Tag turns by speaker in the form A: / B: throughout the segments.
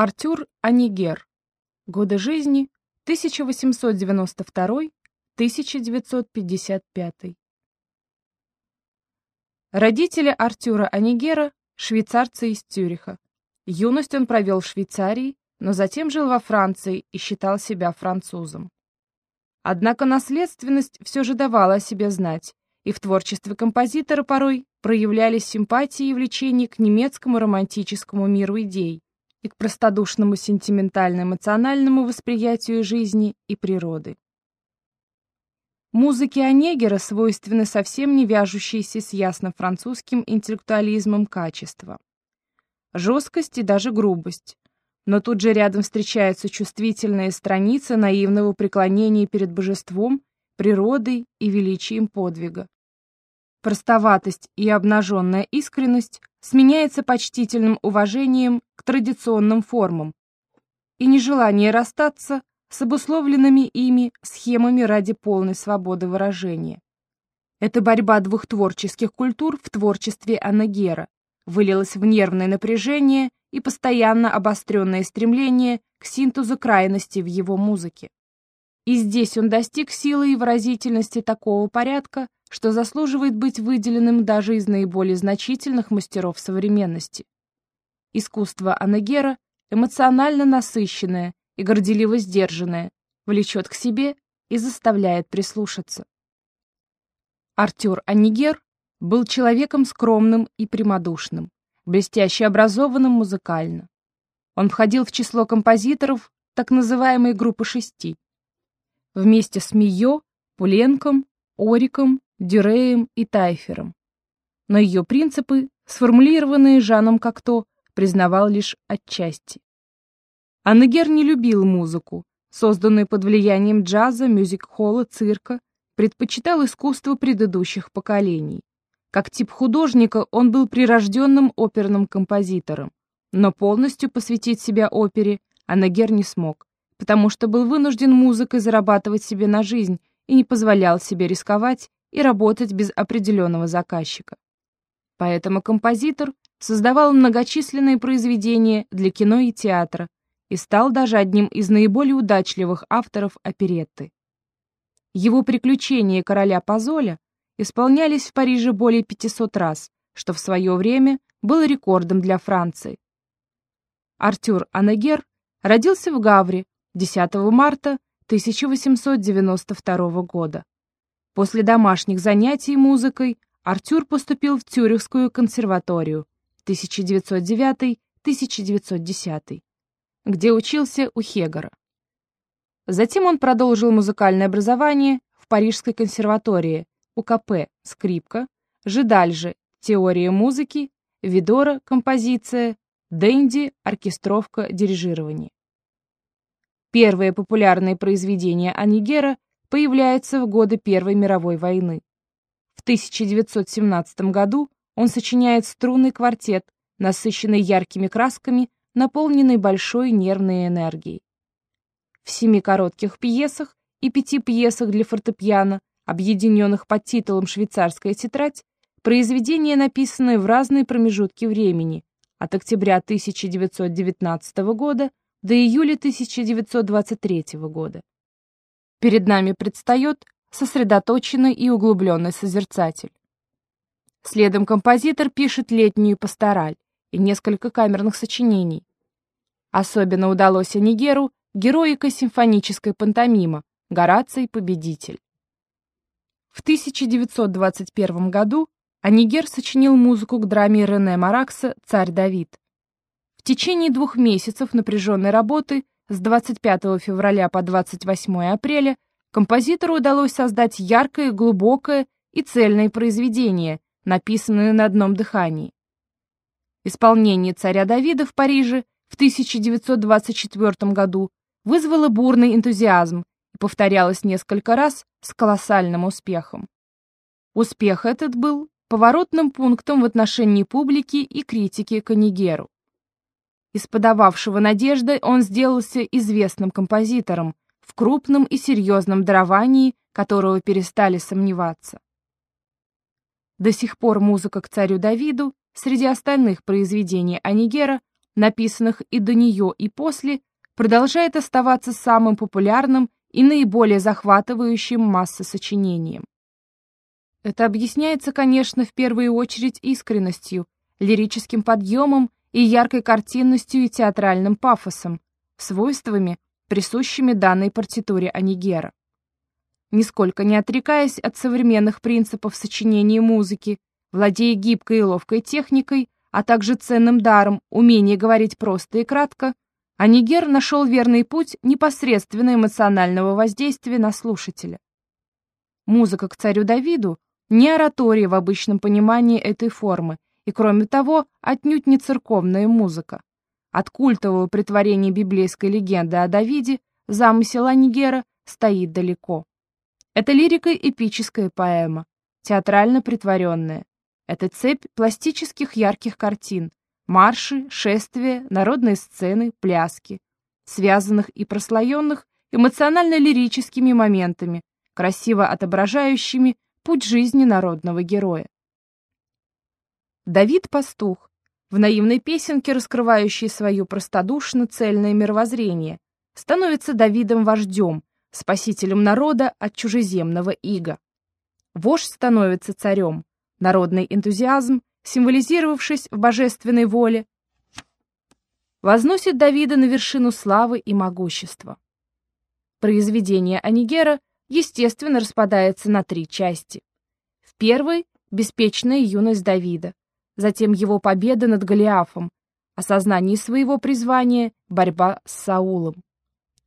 A: Артюр Анигер. Годы жизни 1892-1955. Родители Артюра Анигера – швейцарцы из Цюриха. Юность он провел в Швейцарии, но затем жил во Франции и считал себя французом. Однако наследственность все же давала о себе знать, и в творчестве композитора порой проявлялись симпатии и влечение к немецкому романтическому миру идей и к простодушному сентиментально-эмоциональному восприятию жизни и природы. Музыке Онегера свойственны совсем не вяжущиеся с ясно-французским интеллектуализмом качества. Жесткость и даже грубость. Но тут же рядом встречаются чувствительные страницы наивного преклонения перед божеством, природой и величием подвига. Простоватость и обнаженная искренность сменяется почтительным уважением к традиционным формам и нежелание расстаться с обусловленными ими схемами ради полной свободы выражения. Эта борьба двух творческих культур в творчестве Анагера вылилась в нервное напряжение и постоянно обостренное стремление к синтезу крайности в его музыке. И здесь он достиг силы и выразительности такого порядка, что заслуживает быть выделенным даже из наиболее значительных мастеров современности. Искусство Анагера эмоционально насыщенное и горделиво сдержанное, влечет к себе и заставляет прислушаться. Артюр Анигер был человеком скромным и прямодушным, блестяще образованным музыкально. Он входил в число композиторов так называемой группы шести. Вместе с Мио, Пуленком, Ориком Дюреем и Тайфером. Но ее принципы, сформулированные Жаном Кокто, признавал лишь отчасти. Аннегер не любил музыку, созданную под влиянием джаза, мюзик-холла, цирка, предпочитал искусство предыдущих поколений. Как тип художника он был прирожденным оперным композитором, но полностью посвятить себя опере Аннегер не смог, потому что был вынужден музыкой зарабатывать себе на жизнь и не позволял себе рисковать и работать без определенного заказчика. Поэтому композитор создавал многочисленные произведения для кино и театра и стал даже одним из наиболее удачливых авторов оперетты. Его «Приключения короля Позоля» исполнялись в Париже более 500 раз, что в свое время было рекордом для Франции. Артюр Анагер родился в Гавре 10 марта 1892 года. После домашних занятий музыкой Артюр поступил в Цюрихскую консерваторию 1909-1910, где учился у Хегера. Затем он продолжил музыкальное образование в Парижской консерватории, УКП скрипка, Жидальже теория музыки, Видора композиция, Дэнди оркестровка дирижирование. Первые популярные произведения Анигера появляется в годы Первой мировой войны. В 1917 году он сочиняет струнный квартет, насыщенный яркими красками, наполненный большой нервной энергией. В семи коротких пьесах и пяти пьесах для фортепиано, объединенных под титулом «Швейцарская тетрадь», произведения написаны в разные промежутки времени, от октября 1919 года до июля 1923 года. Перед нами предстает сосредоточенный и углубленный созерцатель. Следом композитор пишет летнюю пастораль и несколько камерных сочинений. Особенно удалось Анигеру героика симфонической пантомима «Гораций победитель». В 1921 году Анигер сочинил музыку к драме Рене Маракса «Царь Давид». В течение двух месяцев напряженной работы с 25 февраля по 28 апреля композитору удалось создать яркое, глубокое и цельное произведение, написанное на одном дыхании. Исполнение царя Давида в Париже в 1924 году вызвало бурный энтузиазм и повторялось несколько раз с колоссальным успехом. Успех этот был поворотным пунктом в отношении публики и критики Канигеру. Из подававшего надежды он сделался известным композитором, в крупном и серьезном даровании, которого перестали сомневаться. До сих пор музыка к царю Давиду среди остальных произведений Анигера написанных и до нее, и после, продолжает оставаться самым популярным и наиболее захватывающим массы сочинением. Это объясняется, конечно, в первую очередь искренностью, лирическим подъемом и яркой картинностью и театральным пафосом, свойствами, присущими данной партитуре Анигера. Нисколько не отрекаясь от современных принципов сочинения музыки, владея гибкой и ловкой техникой, а также ценным даром умение говорить просто и кратко, Анигер нашел верный путь непосредственно эмоционального воздействия на слушателя. Музыка к царю Давиду не оратория в обычном понимании этой формы, и, кроме того, отнюдь не церковная музыка. От культового притворения библейской легенды о Давиде замысел Анигера стоит далеко. Это лирика эпическая поэма, театрально притворенная. Это цепь пластических ярких картин, марши, шествия, народные сцены, пляски, связанных и прослоенных эмоционально-лирическими моментами, красиво отображающими путь жизни народного героя. Давид Пастух, в наивной песенке, раскрывающей свое простодушно-цельное мировоззрение, становится Давидом-вождем, спасителем народа от чужеземного ига. Вождь становится царем, народный энтузиазм, символизировавшись в божественной воле, возносит Давида на вершину славы и могущества. Произведение Анигера, естественно, распадается на три части. В первой – беспечная юность Давида, затем его победа над Голиафом, осознание своего призвания, борьба с Саулом.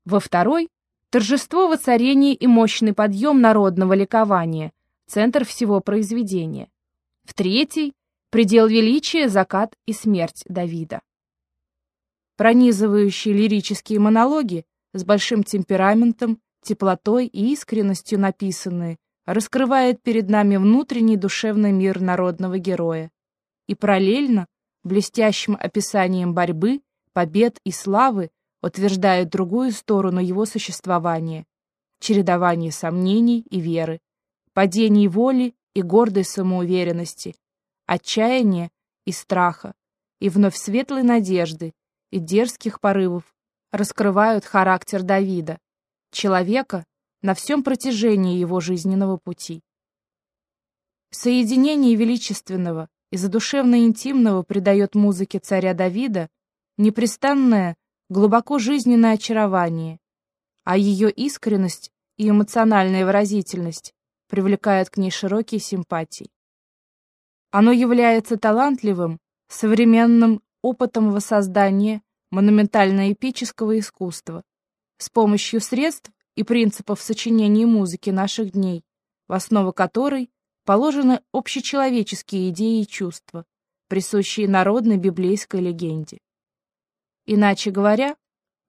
A: Во второй – торжество воцарения и мощный подъем народного ликования, центр всего произведения. В третьей – предел величия, закат и смерть Давида. Пронизывающие лирические монологи с большим темпераментом, теплотой и искренностью написанные, раскрывает перед нами внутренний душевный мир народного героя и параллельно блестящим описанием борьбы, побед и славы утверждает другую сторону его существования, чередование сомнений и веры, падений воли и гордой самоуверенности, отчаяния и страха, и вновь светлой надежды и дерзких порывов раскрывают характер Давида, человека на всем протяжении его жизненного пути. Соединение величественного и задушевно-интимного придает музыке царя Давида непрестанное, глубоко жизненное очарование, а ее искренность и эмоциональная выразительность привлекают к ней широкие симпатии. Оно является талантливым, современным опытом воссоздания монументально-эпического искусства с помощью средств и принципов сочинения музыки наших дней, в основу которой положены общечеловеческие идеи и чувства, присущие народной библейской легенде. Иначе говоря,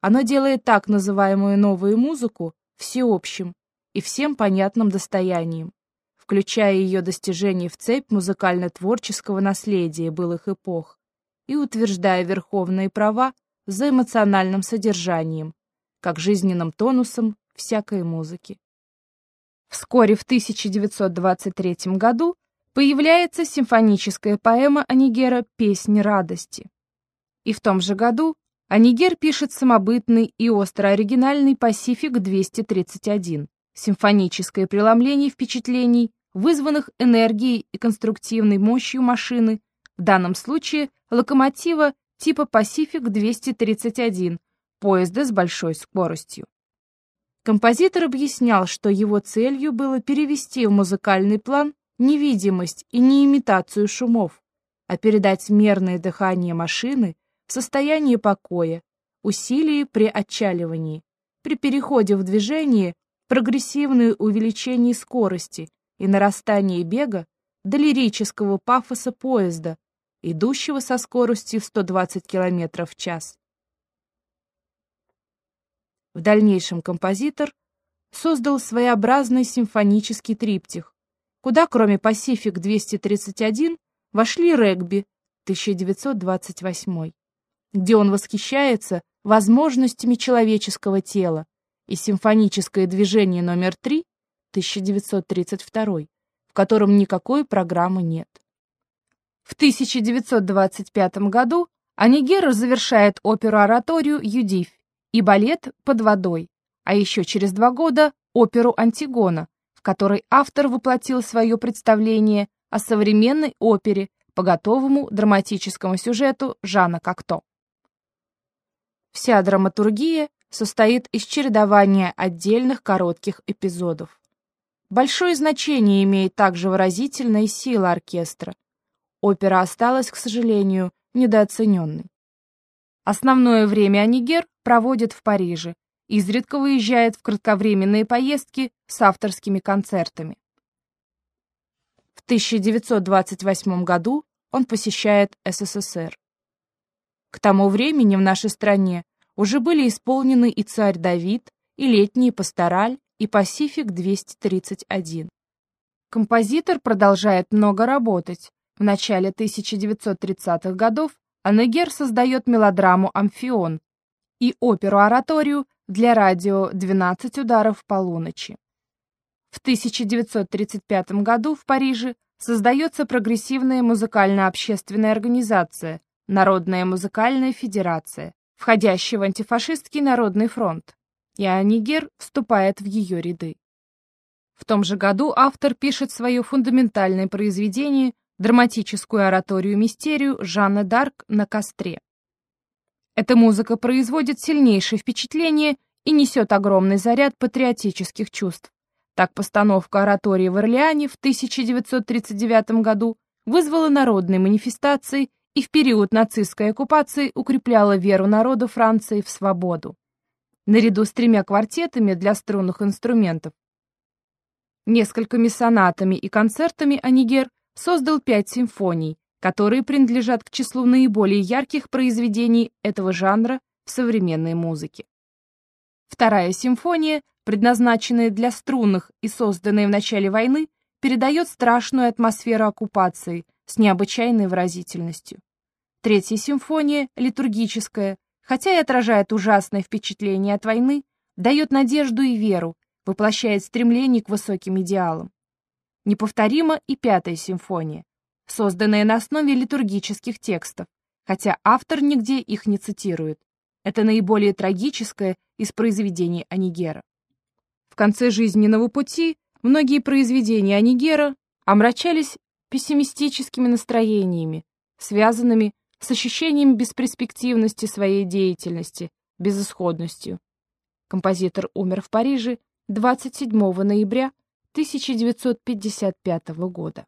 A: оно делает так называемую новую музыку всеобщим и всем понятным достоянием, включая ее достижения в цепь музыкально-творческого наследия былых эпох и утверждая верховные права за эмоциональным содержанием, как жизненным тонусом всякой музыки. Вскоре в 1923 году появляется симфоническая поэма Анигера «Песнь радости». И в том же году Анигер пишет самобытный и остро оригинальный «Пасифик-231» симфоническое преломление впечатлений, вызванных энергией и конструктивной мощью машины, в данном случае локомотива типа «Пасифик-231», поезда с большой скоростью. Композитор объяснял, что его целью было перевести в музыкальный план невидимость и не имитацию шумов, а передать мерное дыхание машины в состояние покоя, усилие при отчаливании, при переходе в движение прогрессивное увеличение скорости и нарастание бега до лирического пафоса поезда, идущего со скоростью в 120 км в час. В дальнейшем композитор создал своеобразный симфонический триптих, куда кроме «Пасифик 231» вошли «Регби» 1928, где он восхищается возможностями человеческого тела, и симфоническое движение номер 3 1932, в котором никакой программы нет. В 1925 году Анигер завершает оперу-ораторию «Юдивь» и балет «Под водой», а еще через два года оперу «Антигона», в которой автор воплотил свое представление о современной опере по готовому драматическому сюжету Жана Кокто. Вся драматургия состоит из чередования отдельных коротких эпизодов. Большое значение имеет также выразительная сила оркестра. Опера осталась, к сожалению, недооцененной. Основное время Анигер проводит в Париже, изредка выезжает в кратковременные поездки с авторскими концертами. В 1928 году он посещает СССР. К тому времени в нашей стране уже были исполнены и «Царь Давид», и «Летний пастораль», и «Пасифик-231». Композитор продолжает много работать. В начале 1930-х годов Анегер создает мелодраму «Амфион» и оперу-ораторию для радио «12 ударов полуночи». В 1935 году в Париже создается прогрессивная музыкально-общественная организация Народная музыкальная федерация, входящая в антифашистский народный фронт, и Анигер вступает в ее ряды. В том же году автор пишет свое фундаментальное произведение драматическую ораторию-мистерию Жанны Дарк на костре. Эта музыка производит сильнейшее впечатление и несет огромный заряд патриотических чувств. Так постановка оратории в Орлеане в 1939 году вызвала народные манифестации и в период нацистской оккупации укрепляла веру народа Франции в свободу. Наряду с тремя квартетами для струнных инструментов, несколькими сонатами и концертами Анигер создал пять симфоний, которые принадлежат к числу наиболее ярких произведений этого жанра в современной музыке. Вторая симфония предназначенная для струнных и созданная в начале войны, передает страшную атмосферу оккупации с необычайной выразительностью. Третья симфония, литургическая, хотя и отражает ужасное впечатление от войны, дает надежду и веру, воплощает стремление к высоким идеалам. Неповторима и пятая симфония, созданная на основе литургических текстов, хотя автор нигде их не цитирует. Это наиболее трагическое из произведений Анигера. В конце жизненного пути многие произведения Анигера омрачались пессимистическими настроениями, связанными с ощущением бесперспективности своей деятельности, безысходностью. Композитор умер в Париже 27 ноября 1955 года.